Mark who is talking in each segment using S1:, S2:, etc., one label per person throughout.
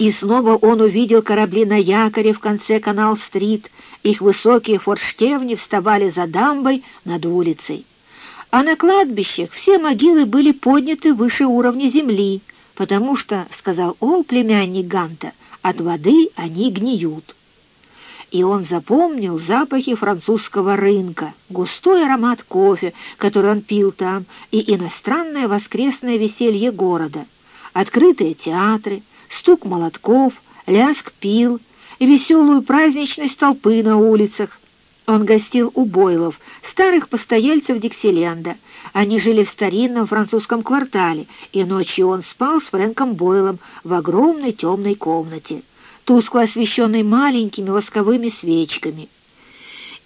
S1: И снова он увидел корабли на якоре в конце канал-стрит, их высокие форштевни вставали за дамбой над улицей. А на кладбищах все могилы были подняты выше уровня земли, потому что, — сказал Ол, племянник Ганта, — от воды они гниют. И он запомнил запахи французского рынка, густой аромат кофе, который он пил там, и иностранное воскресное веселье города, открытые театры, стук молотков, лязг пил и веселую праздничность толпы на улицах. Он гостил у Бойлов, старых постояльцев Диксиленда. Они жили в старинном французском квартале, и ночью он спал с Фрэнком Бойлом в огромной темной комнате, тускло освещенной маленькими восковыми свечками.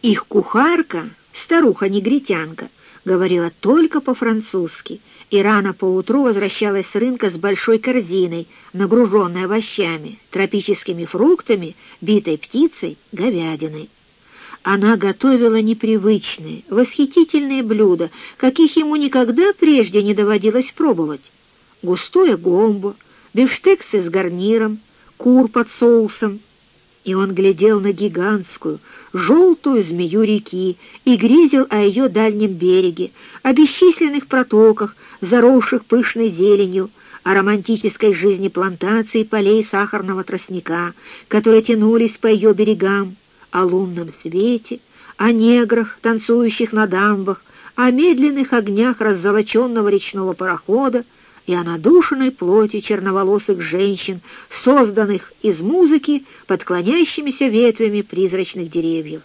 S1: Их кухарка, старуха-негритянка, говорила только по-французски — и рано поутру возвращалась с рынка с большой корзиной, нагруженной овощами, тропическими фруктами, битой птицей, говядиной. Она готовила непривычные, восхитительные блюда, каких ему никогда прежде не доводилось пробовать. Густое гомбо, бифштексы с гарниром, кур под соусом. И он глядел на гигантскую, желтую змею реки и грезил о ее дальнем береге, о бесчисленных протоках, заросших пышной зеленью, о романтической жизни плантации полей сахарного тростника, которые тянулись по ее берегам, о лунном свете, о неграх, танцующих на дамбах, о медленных огнях раззолоченного речного парохода и о надушенной плоти черноволосых женщин, созданных из музыки под клонящимися ветвями призрачных деревьев.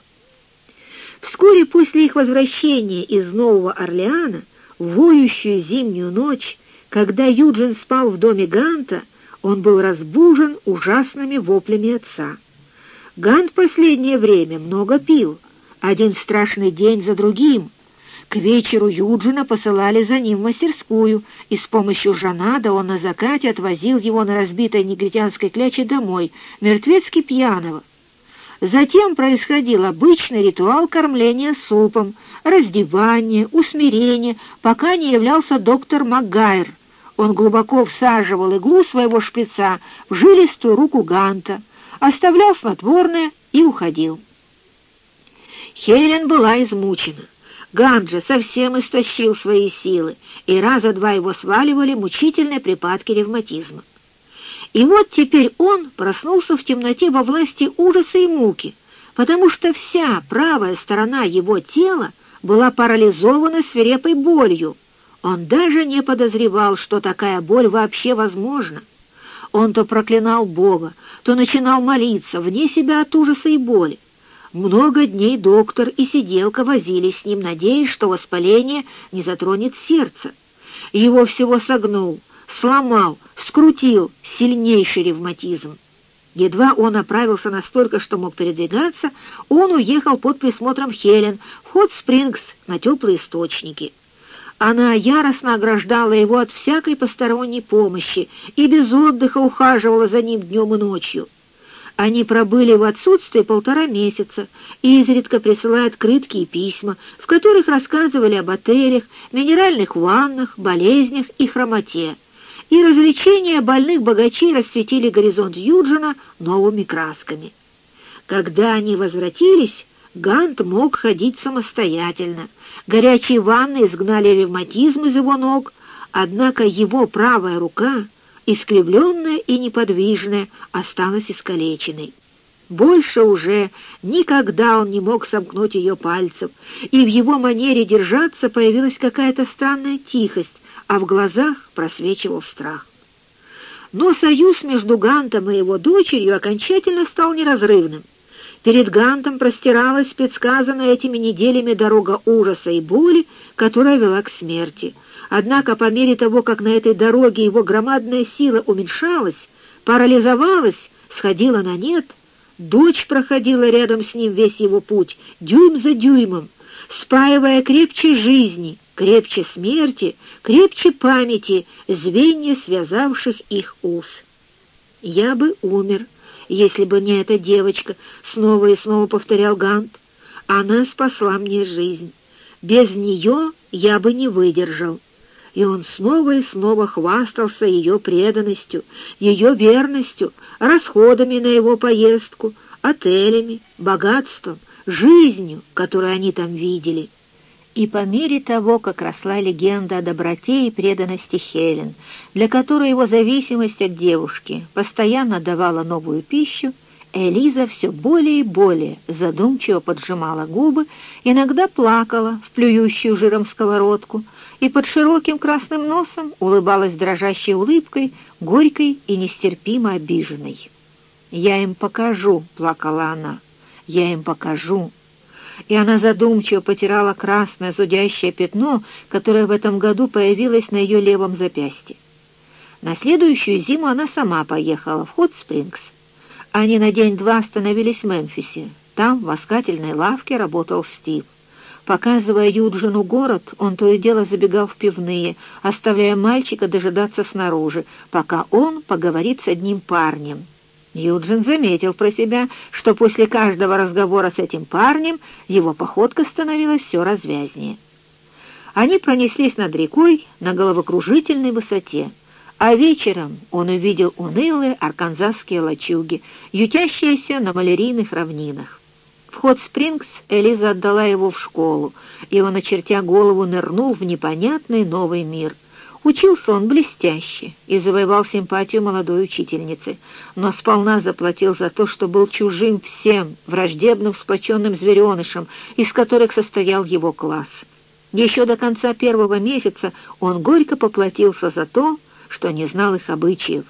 S1: Вскоре после их возвращения из Нового Орлеана, в воющую зимнюю ночь, когда Юджин спал в доме Ганта, он был разбужен ужасными воплями отца. Гант последнее время много пил, один страшный день за другим — к вечеру Юджина посылали за ним в мастерскую, и с помощью Жанада он на закате отвозил его на разбитой негритянской кляче домой, мертвецки пьяного. Затем происходил обычный ритуал кормления супом, раздевание, усмирение, пока не являлся доктор Макгайр. Он глубоко всаживал иглу своего шпица в жилистую руку Ганта, оставлял снотворное и уходил. Хелен была измучена. Ганджа совсем истощил свои силы, и раза два его сваливали мучительные припадки ревматизма. И вот теперь он проснулся в темноте во власти ужаса и муки, потому что вся правая сторона его тела была парализована свирепой болью. Он даже не подозревал, что такая боль вообще возможна. Он то проклинал Бога, то начинал молиться вне себя от ужаса и боли. Много дней доктор и сиделка возились с ним, надеясь, что воспаление не затронет сердце. Его всего согнул, сломал, скрутил сильнейший ревматизм. Едва он оправился настолько, что мог передвигаться, он уехал под присмотром Хелен в Хот-Спрингс на теплые источники. Она яростно ограждала его от всякой посторонней помощи и без отдыха ухаживала за ним днем и ночью. Они пробыли в отсутствии полтора месяца и изредка присылая открытки и письма, в которых рассказывали об отелях, минеральных ваннах, болезнях и хромоте. И развлечения больных богачей расцветили горизонт Юджина новыми красками. Когда они возвратились, Гант мог ходить самостоятельно. Горячие ванны изгнали ревматизм из его ног, однако его правая рука — искривленная и неподвижная, осталась искалеченной. Больше уже никогда он не мог сомкнуть ее пальцев, и в его манере держаться появилась какая-то странная тихость, а в глазах просвечивал страх. Но союз между Гантом и его дочерью окончательно стал неразрывным. Перед Гантом простиралась предсказанная этими неделями дорога ужаса и боли, которая вела к смерти — Однако по мере того, как на этой дороге его громадная сила уменьшалась, парализовалась, сходила на нет, дочь проходила рядом с ним весь его путь, дюйм за дюймом, спаивая крепче жизни, крепче смерти, крепче памяти, звенья связавших их уз. «Я бы умер, если бы не эта девочка», — снова и снова повторял Гант. «Она спасла мне жизнь. Без нее я бы не выдержал». И он снова и снова хвастался ее преданностью, ее верностью, расходами на его поездку, отелями, богатством, жизнью, которую они там видели. И по мере того, как росла легенда о доброте и преданности Хелен, для которой его зависимость от девушки постоянно давала новую пищу, Элиза все более и более задумчиво поджимала губы, иногда плакала в плюющую жиром сковородку и под широким красным носом улыбалась дрожащей улыбкой, горькой и нестерпимо обиженной. «Я им покажу», — плакала она, — «я им покажу». И она задумчиво потирала красное зудящее пятно, которое в этом году появилось на ее левом запястье. На следующую зиму она сама поехала в Хот-Спрингс. Они на день-два остановились в Мемфисе. Там, в воскательной лавке, работал Стив. Показывая Юджину город, он то и дело забегал в пивные, оставляя мальчика дожидаться снаружи, пока он поговорит с одним парнем. Юджин заметил про себя, что после каждого разговора с этим парнем его походка становилась все развязнее. Они пронеслись над рекой на головокружительной высоте а вечером он увидел унылые арканзасские лачуги, ютящиеся на малярийных равнинах. В Хот-Спрингс Элиза отдала его в школу, и он, очертя голову, нырнул в непонятный новый мир. Учился он блестяще и завоевал симпатию молодой учительницы, но сполна заплатил за то, что был чужим всем, враждебным сплоченным зверенышем, из которых состоял его класс. Еще до конца первого месяца он горько поплатился за то, что не знал их обычаев.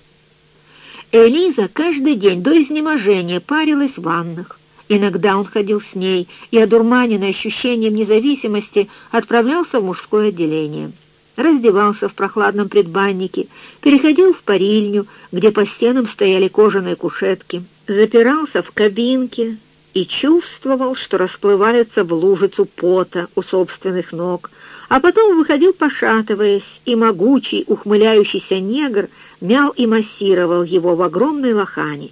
S1: Элиза каждый день до изнеможения парилась в ваннах. Иногда он ходил с ней и, одурманенный ощущением независимости, отправлялся в мужское отделение. Раздевался в прохладном предбаннике, переходил в парильню, где по стенам стояли кожаные кушетки, запирался в кабинке и чувствовал, что расплывается в лужицу пота у собственных ног, а потом выходил, пошатываясь, и могучий, ухмыляющийся негр мял и массировал его в огромной лохане.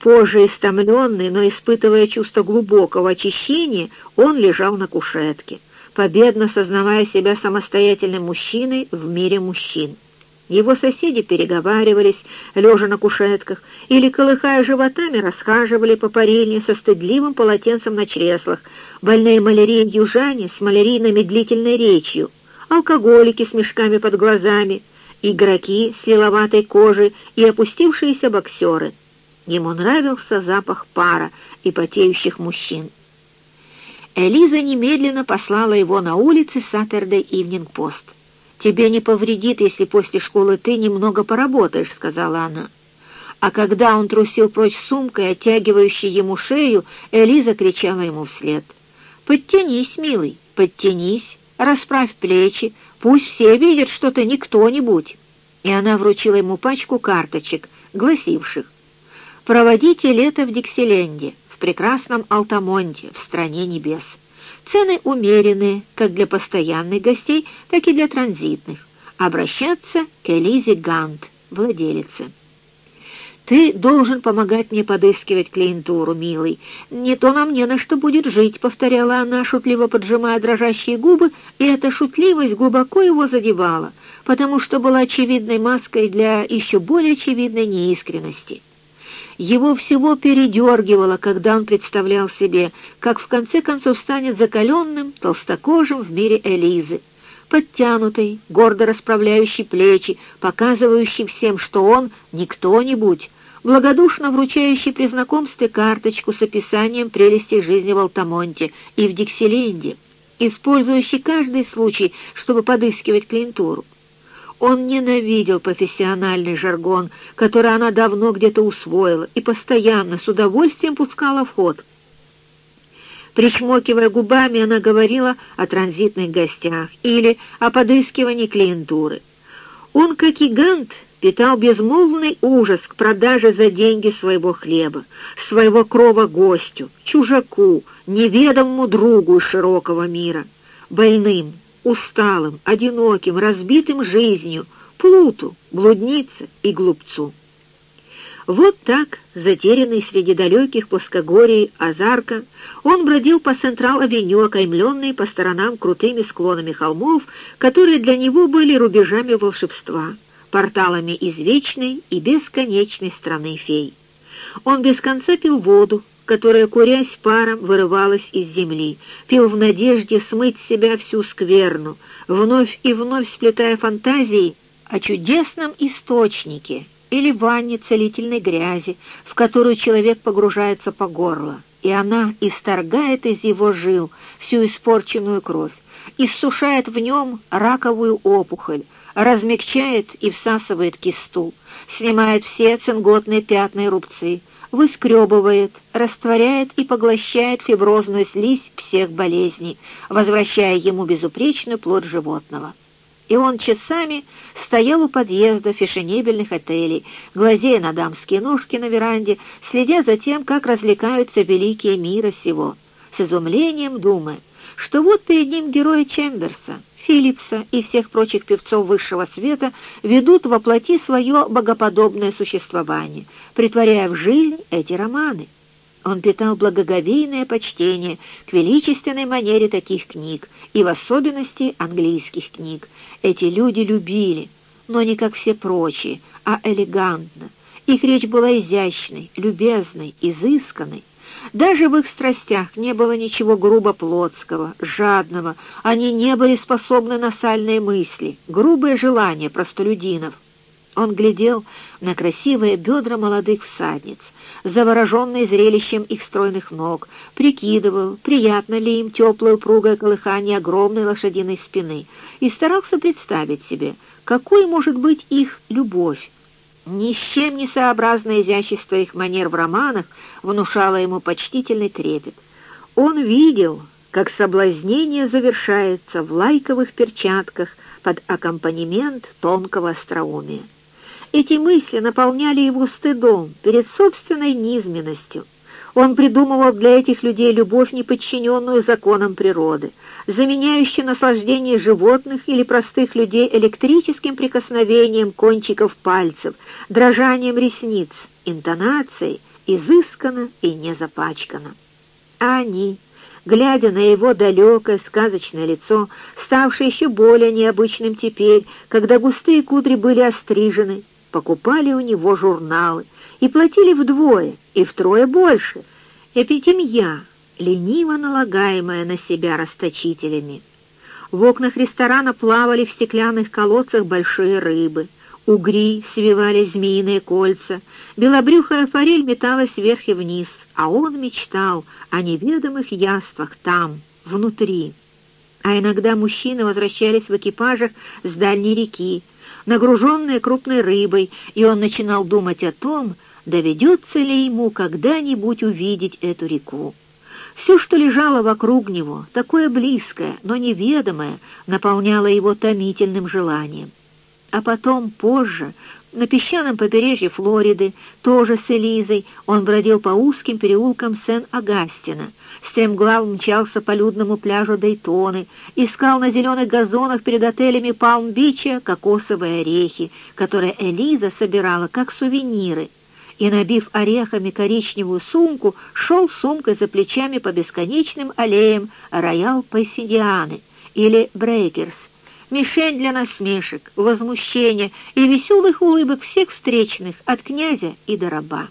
S1: Позже, истомленный, но испытывая чувство глубокого очищения, он лежал на кушетке, победно сознавая себя самостоятельным мужчиной в мире мужчин. Его соседи переговаривались, лежа на кушетках, или, колыхая животами, расхаживали по парильне со стыдливым полотенцем на чреслах, больные малярией южане с малярийно-медлительной речью, алкоголики с мешками под глазами, игроки с лиловатой кожей и опустившиеся боксеры. Ему нравился запах пара и потеющих мужчин. Элиза немедленно послала его на улицы Saturday Evening Post. «Тебе не повредит, если после школы ты немного поработаешь», — сказала она. А когда он трусил прочь сумкой, оттягивающей ему шею, Элиза кричала ему вслед. «Подтянись, милый, подтянись, расправь плечи, пусть все видят, что ты не кто-нибудь». И она вручила ему пачку карточек, гласивших «Проводите лето в Диксиленде, в прекрасном Алтамонте, в стране небес». Цены умеренные как для постоянных гостей, так и для транзитных. Обращаться к Элизе Гант, владелице. «Ты должен помогать мне подыскивать клиентуру, милый. Не то нам не на что будет жить», — повторяла она, шутливо поджимая дрожащие губы, и эта шутливость глубоко его задевала, потому что была очевидной маской для еще более очевидной неискренности. Его всего передергивало, когда он представлял себе, как в конце концов станет закаленным, толстокожим в мире Элизы, подтянутый, гордо расправляющий плечи, показывающий всем, что он не кто-нибудь, благодушно вручающий при знакомстве карточку с описанием прелестей жизни в Алтамонте и в Диксиленде, использующий каждый случай, чтобы подыскивать клиентуру. Он ненавидел профессиональный жаргон, который она давно где-то усвоила и постоянно с удовольствием пускала в ход. Причмокивая губами, она говорила о транзитных гостях или о подыскивании клиентуры. Он, как гигант, питал безмолвный ужас к продаже за деньги своего хлеба, своего крова гостю, чужаку, неведомому другу широкого мира, больным, усталым, одиноким, разбитым жизнью, плуту, блуднице и глупцу. Вот так, затерянный среди далеких плоскогорий Азарка, он бродил по Централ-авеню, окаймленный по сторонам крутыми склонами холмов, которые для него были рубежами волшебства, порталами извечной и бесконечной страны фей. Он без конца пил воду, которая, курясь паром, вырывалась из земли, пил в надежде смыть себя всю скверну, вновь и вновь сплетая фантазии о чудесном источнике или ванне целительной грязи, в которую человек погружается по горло, и она исторгает из его жил всю испорченную кровь, иссушает в нем раковую опухоль, размягчает и всасывает кисту, снимает все цинготные пятна и рубцы, выскребывает, растворяет и поглощает фиброзную слизь всех болезней, возвращая ему безупречную плоть животного. И он часами стоял у подъезда фешенебельных отелей, глазея на дамские ножки на веранде, следя за тем, как развлекаются великие мира сего, с изумлением думая, что вот перед ним герои Чемберса, Филлипса и всех прочих певцов высшего света ведут во плоти свое богоподобное существование, притворяя в жизнь эти романы. Он питал благоговейное почтение к величественной манере таких книг, и в особенности английских книг. Эти люди любили, но не как все прочие, а элегантно. Их речь была изящной, любезной, изысканной. Даже в их страстях не было ничего грубо плотского, жадного. Они не были способны на сальные мысли, грубые желания простолюдинов. Он глядел на красивые бедра молодых всадниц, завороженный зрелищем их стройных ног, прикидывал, приятно ли им теплое упругое колыхание огромной лошадиной спины, и старался представить себе, какой может быть их любовь, ни с чем не сообразное изящество их манер в романах внушало ему почтительный трепет. Он видел, как соблазнение завершается в лайковых перчатках под аккомпанемент тонкого остроумия. Эти мысли наполняли его стыдом перед собственной низменностью. Он придумывал для этих людей любовь, не подчиненную законам природы, заменяющий наслаждение животных или простых людей электрическим прикосновением кончиков пальцев, дрожанием ресниц, интонацией, изысканно и не запачкано. А они, глядя на его далекое сказочное лицо, ставшее еще более необычным теперь, когда густые кудри были острижены, покупали у него журналы и платили вдвое и втрое больше. Эпитемья, лениво налагаемая на себя расточителями. В окнах ресторана плавали в стеклянных колодцах большие рыбы, угри свивали змеиные кольца, белобрюхая форель металась вверх и вниз, а он мечтал о неведомых яствах там, внутри. А иногда мужчины возвращались в экипажах с дальней реки, нагруженные крупной рыбой, и он начинал думать о том, доведется ли ему когда-нибудь увидеть эту реку. Все, что лежало вокруг него, такое близкое, но неведомое, наполняло его томительным желанием. А потом, позже, на песчаном побережье Флориды, тоже с Элизой, он бродил по узким переулкам Сен-Агастина, стремглав мчался по людному пляжу Дейтоны, искал на зеленых газонах перед отелями Палм-Бича кокосовые орехи, которые Элиза собирала как сувениры, и, набив орехами коричневую сумку, шел сумкой за плечами по бесконечным аллеям Роял Пассидианы или Брейкерс, мишень для насмешек, возмущения и веселых улыбок всех встречных от князя и до раба.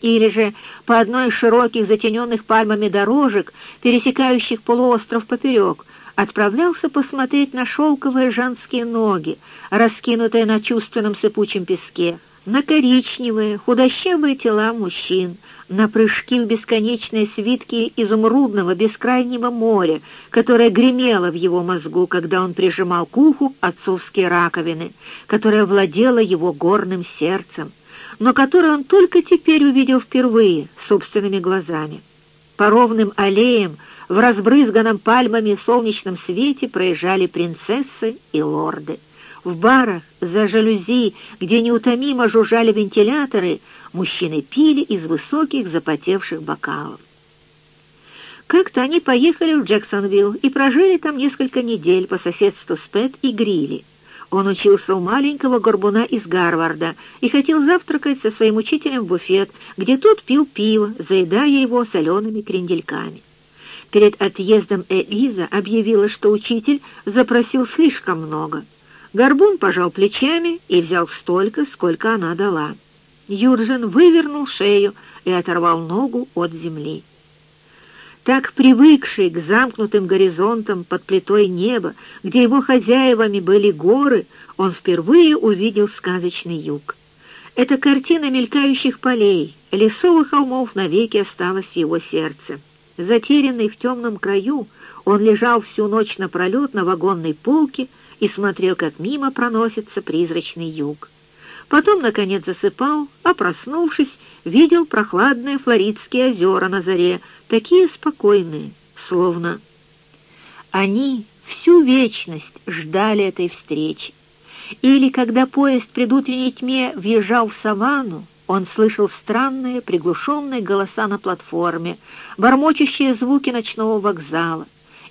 S1: Или же по одной из широких затененных пальмами дорожек, пересекающих полуостров поперек, отправлялся посмотреть на шелковые женские ноги, раскинутые на чувственном сыпучем песке, на коричневые, худощавые тела мужчин, на прыжки в бесконечные свитки изумрудного бескрайнего моря, которое гремело в его мозгу, когда он прижимал к уху отцовские раковины, которое владело его горным сердцем, но которое он только теперь увидел впервые собственными глазами. По ровным аллеям в разбрызганном пальмами солнечном свете проезжали принцессы и лорды. В барах за жалюзи, где неутомимо жужжали вентиляторы, мужчины пили из высоких запотевших бокалов. Как-то они поехали в Джексонвилл и прожили там несколько недель по соседству с Пэт и Грилли. Он учился у маленького горбуна из Гарварда и хотел завтракать со своим учителем в буфет, где тот пил пиво, заедая его солеными крендельками. Перед отъездом Элиза объявила, что учитель запросил слишком много. Горбун пожал плечами и взял столько, сколько она дала. Юржин вывернул шею и оторвал ногу от земли. Так привыкший к замкнутым горизонтам под плитой неба, где его хозяевами были горы, он впервые увидел сказочный юг. Эта картина мелькающих полей, лесов и холмов навеки осталась в его сердце. Затерянный в темном краю, он лежал всю ночь напролет на вагонной полке и смотрел, как мимо проносится призрачный юг. Потом, наконец, засыпал, а, проснувшись, видел прохладные флоридские озера на заре, такие спокойные, словно они всю вечность ждали этой встречи. Или когда поезд при утренней тьме въезжал в саванну, он слышал странные приглушенные голоса на платформе, бормочущие звуки ночного вокзала.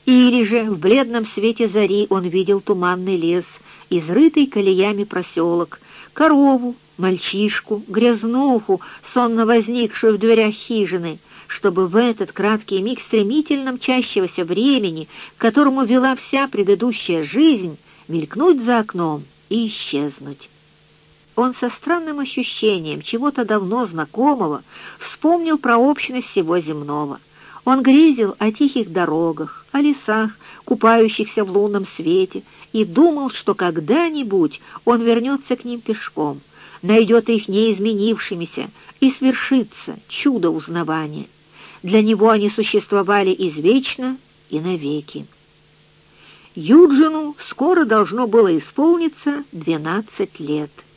S1: Или же в бледном свете зари он видел туманный лес, изрытый колеями проселок, корову, мальчишку, грязнуху, сонно возникшую в дверях хижины, чтобы в этот краткий миг стремительно мчащегося времени, которому вела вся предыдущая жизнь, мелькнуть за окном и исчезнуть. Он со странным ощущением чего-то давно знакомого вспомнил про общность всего земного. Он грезил о тихих дорогах, о лесах, купающихся в лунном свете, и думал, что когда-нибудь он вернется к ним пешком, найдет их неизменившимися, и свершится чудо узнавания. Для него они существовали извечно и навеки. Юджину скоро должно было исполниться двенадцать лет —